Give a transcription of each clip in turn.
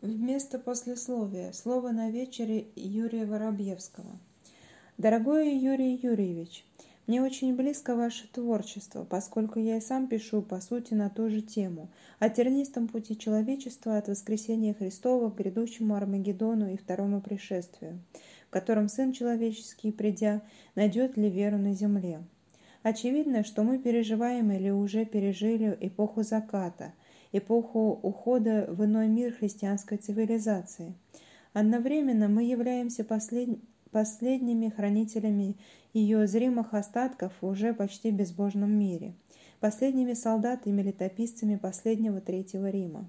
Вместо послесловия слово на вечере Юрия Воробьевского. Дорогой Юрий Юрьевич, мне очень близко ваше творчество, поскольку я и сам пишу, по сути, на ту же тему – о тернистом пути человечества от воскресения Христова к грядущему Армагеддону и второму пришествию, в котором Сын Человеческий, придя, найдет ли веру на земле. Очевидно, что мы переживаем или уже пережили эпоху заката – эпоху ухода в иной мир христианской цивилизации. Одновременно мы являемся послед... последними хранителями ее зримых остатков в уже почти безбожном мире, последними солдатами летописцами последнего Третьего Рима.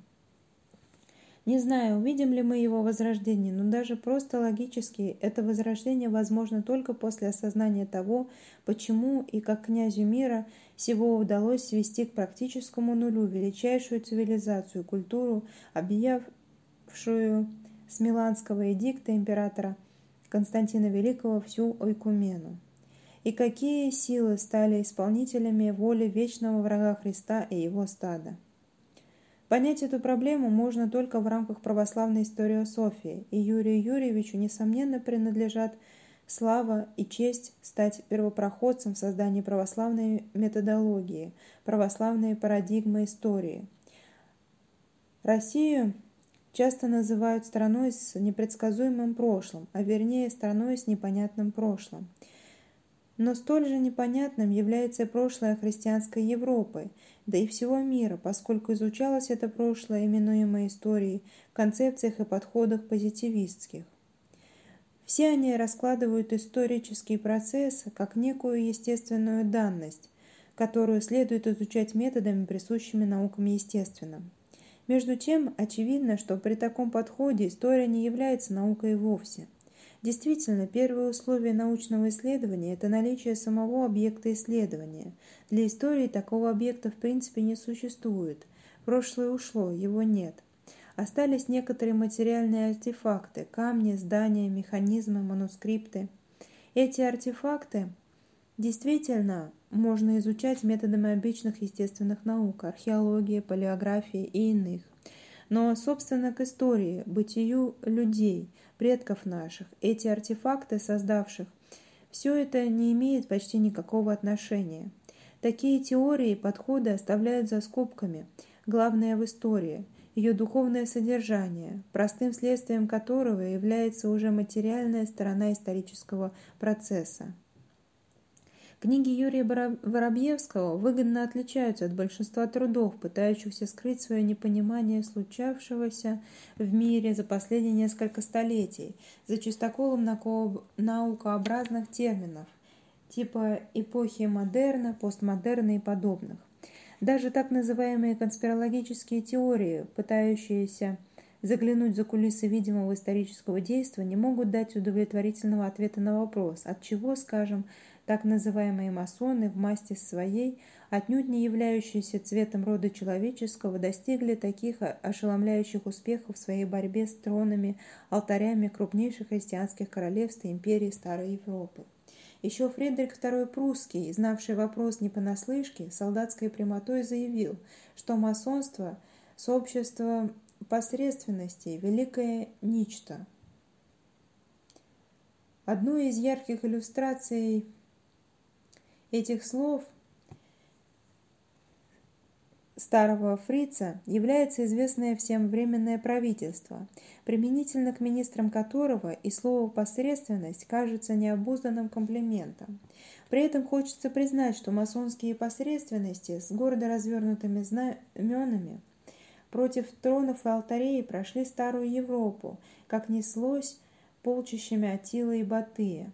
Не знаю, увидим ли мы его возрождение, но даже просто логически это возрождение возможно только после осознания того, почему и как князю мира всего удалось свести к практическому нулю величайшую цивилизацию, культуру, объявшую с Миланского эдикта императора Константина Великого всю Ойкумену. И какие силы стали исполнителями воли вечного врага Христа и его стада. Понять эту проблему можно только в рамках православной историософии, и Юрию Юрьевичу, несомненно, принадлежат слава и честь стать первопроходцем в создании православной методологии, православной парадигмы истории. Россию часто называют страной с непредсказуемым прошлым, а вернее страной с непонятным прошлым – но столь же непонятным является прошлое христианской Европы, да и всего мира, поскольку изучалось это прошлое, именуемое историей, концепциях и подходах позитивистских. Все они раскладывают исторический процесс как некую естественную данность, которую следует изучать методами, присущими наукам естественным. Между тем, очевидно, что при таком подходе история не является наукой вовсе – Действительно, первое условие научного исследования – это наличие самого объекта исследования. Для истории такого объекта в принципе не существует. Прошлое ушло, его нет. Остались некоторые материальные артефакты – камни, здания, механизмы, манускрипты. Эти артефакты действительно можно изучать методами обычных естественных наук – археологии, палеографии и иных. Но, собственно, к истории, бытию людей – предков наших, эти артефакты, создавших, все это не имеет почти никакого отношения. Такие теории и подходы оставляют за скобками главное в истории, ее духовное содержание, простым следствием которого является уже материальная сторона исторического процесса. Книги Юрия Воробьевского выгодно отличаются от большинства трудов, пытающихся скрыть свое непонимание случавшегося в мире за последние несколько столетий, за чистоколом наукообразных терминов, типа эпохи модерна, постмодерна и подобных. Даже так называемые конспирологические теории, пытающиеся заглянуть за кулисы видимого исторического действия, не могут дать удовлетворительного ответа на вопрос, от чего, скажем, так называемые масоны в масти своей, отнюдь не являющиеся цветом рода человеческого, достигли таких ошеломляющих успехов в своей борьбе с тронами, алтарями крупнейших христианских королевств и империй Старой Европы. Еще Фредерик II Прусский, знавший вопрос не понаслышке, солдатской прямотой заявил, что масонство – сообщество посредственностей, великое ничто. Одной из ярких иллюстраций этих слов старого фрица является известное всем Временное правительство, применительно к министрам которого и слово «посредственность» кажется необузданным комплиментом. При этом хочется признать, что масонские посредственности с гордо развернутыми знаменами против тронов и алтарей прошли Старую Европу, как неслось полчищами Атила и Батыя.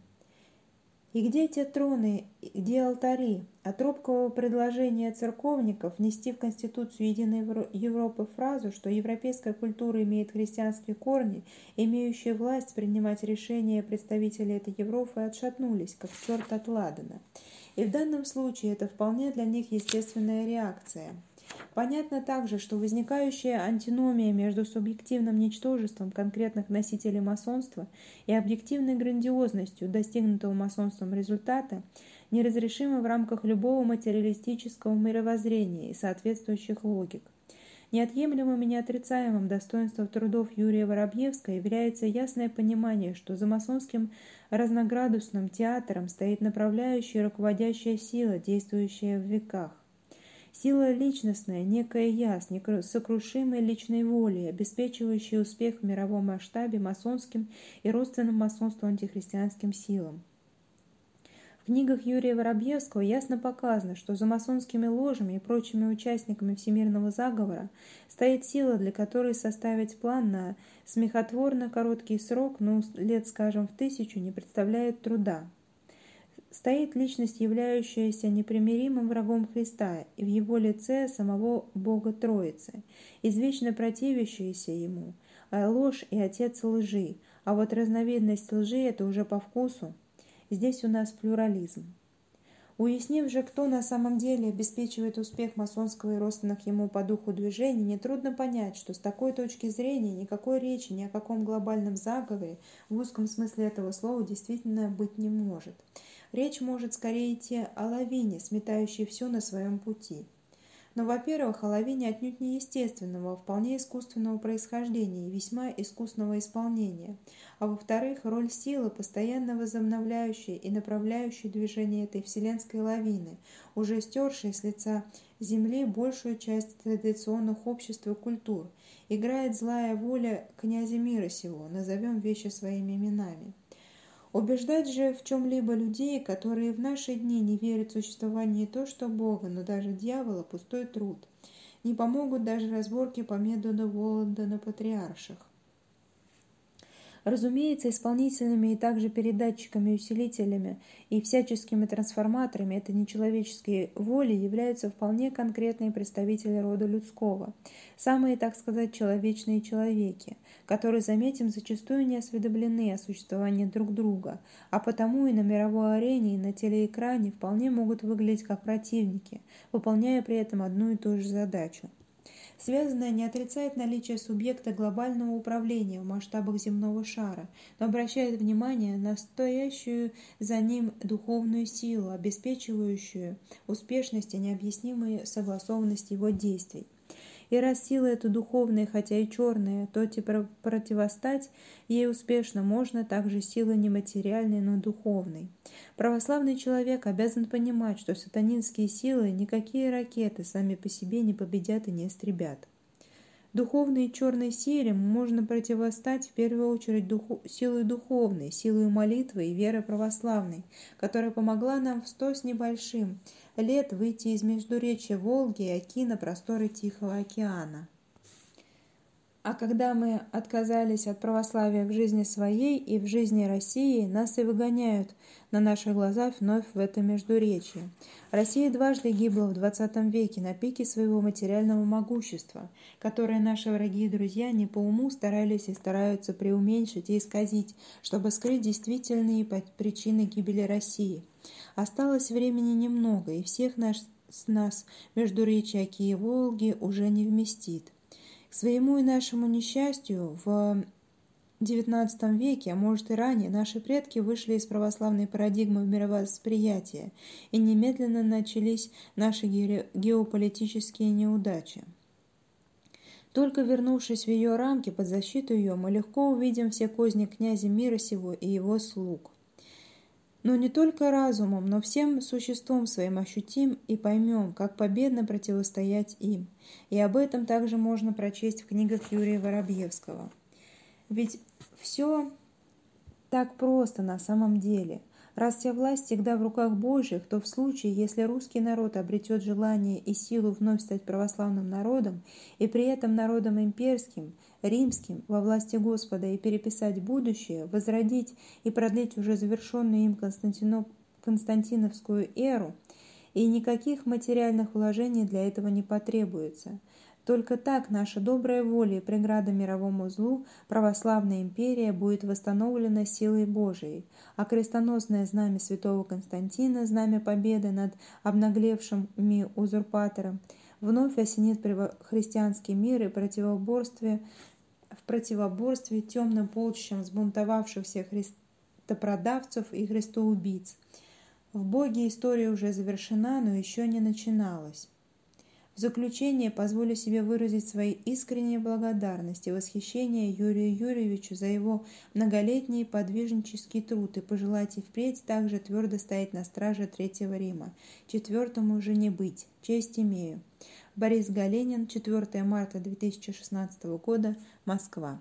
И где те троны, где алтари? От робкого предложения церковников внести в Конституцию Единой Европы фразу, что европейская культура имеет христианские корни, имеющие власть принимать решения представители этой Европы отшатнулись, как черт от ладана. И в данном случае это вполне для них естественная реакция – Понятно также, что возникающая антиномия между субъективным ничтожеством конкретных носителей масонства и объективной грандиозностью достигнутого масонством результата неразрешима в рамках любого материалистического мировоззрения и соответствующих логик. Неотъемлемым и неотрицаемым достоинством трудов Юрия Воробьевского является ясное понимание, что за масонским разноградусным театром стоит направляющая руководящая сила, действующая в веках. Сила личностная, некая я с сокрушимой личной волей, обеспечивающая успех в мировом масштабе масонским и родственным масонству антихристианским силам. В книгах Юрия Воробьевского ясно показано, что за масонскими ложами и прочими участниками всемирного заговора стоит сила, для которой составить план на смехотворно короткий срок, ну, лет, скажем, в тысячу, не представляет труда. Стоит личность, являющаяся непримиримым врагом Христа, и в его лице самого Бога Троицы, извечно противящаяся ему, а ложь и отец лжи, а вот разновидность лжи – это уже по вкусу, Здесь у нас плюрализм. Уяснив же, кто на самом деле обеспечивает успех масонского и родственных ему по духу движений, нетрудно понять, что с такой точки зрения никакой речи ни о каком глобальном заговоре в узком смысле этого слова действительно быть не может. Речь может скорее идти о лавине, сметающей все на своем пути. Но, во-первых, оловение отнюдь не естественного, а вполне искусственного происхождения и весьма искусного исполнения. А во-вторых, роль силы, постоянно возобновляющей и направляющей движение этой вселенской лавины, уже стершей с лица Земли большую часть традиционных обществ и культур, играет злая воля князя мира сего, назовем вещи своими именами. Убеждать же в чем-либо людей, которые в наши дни не верят в существование не то что Бога, но даже дьявола, пустой труд. Не помогут даже разборки по методу Воланда на патриарших. Разумеется, исполнительными и также передатчиками, усилителями и всяческими трансформаторами этой нечеловеческой воли являются вполне конкретные представители рода людского, самые, так сказать, человечные человеки, которые, заметим, зачастую не осведомлены о существовании друг друга, а потому и на мировой арене, и на телеэкране вполне могут выглядеть как противники, выполняя при этом одну и ту же задачу. Связанное не отрицает наличие субъекта глобального управления в масштабах земного шара, но обращает внимание на стоящую за ним духовную силу, обеспечивающую успешность и необъяснимую согласованность его действий. И раз сила эта духовная, хотя и черная, то типа противостать ей успешно можно также силой нематериальной, но духовной. Православный человек обязан понимать, что сатанинские силы никакие ракеты сами по себе не победят и не истребят. Духовной черной силе можно противостать в первую очередь духу, силой духовной, силой молитвы и веры православной, которая помогла нам в сто с небольшим лет выйти из междуречия Волги и Оки на просторы Тихого океана. А когда мы отказались от православия в жизни своей и в жизни России, нас и выгоняют на наши глаза вновь в это междуречие. Россия дважды гибла в XX веке на пике своего материального могущества, которое наши враги и друзья не по уму старались и стараются преуменьшить и исказить, чтобы скрыть действительные причины гибели России. Осталось времени немного, и всех нас, с нас междуречия Оки и Волги уже не вместит своему и нашему несчастью, в XIX веке, а может и ранее, наши предки вышли из православной парадигмы мировосприятия, и немедленно начались наши геополитические неудачи. Только вернувшись в ее рамки под защиту ее, мы легко увидим все козни князя мира сего и его слуг но не только разумом, но всем существом своим ощутим и поймем, как победно противостоять им. И об этом также можно прочесть в книгах Юрия Воробьевского. Ведь все так просто на самом деле – Раз вся власть всегда в руках Божьих, то в случае, если русский народ обретет желание и силу вновь стать православным народом, и при этом народом имперским, римским, во власти Господа, и переписать будущее, возродить и продлить уже завершенную им Константино... Константиновскую эру, и никаких материальных вложений для этого не потребуется – только так наша добрая воля и преграда мировому злу, православная империя будет восстановлена силой Божией, а крестоносное знамя святого Константина, знамя победы над обнаглевшими узурпатором, вновь осенит христианский мир и противоборстве, в противоборстве темным полчищам сбунтовавшихся христопродавцев и христоубийц. В Боге история уже завершена, но еще не начиналась. В заключение позволю себе выразить свои искренние благодарности и восхищение Юрию Юрьевичу за его многолетний подвижнический труд и пожелать и впредь также твердо стоять на страже Третьего Рима. Четвертому же не быть. Честь имею. Борис Галенин, 4 марта 2016 года, Москва.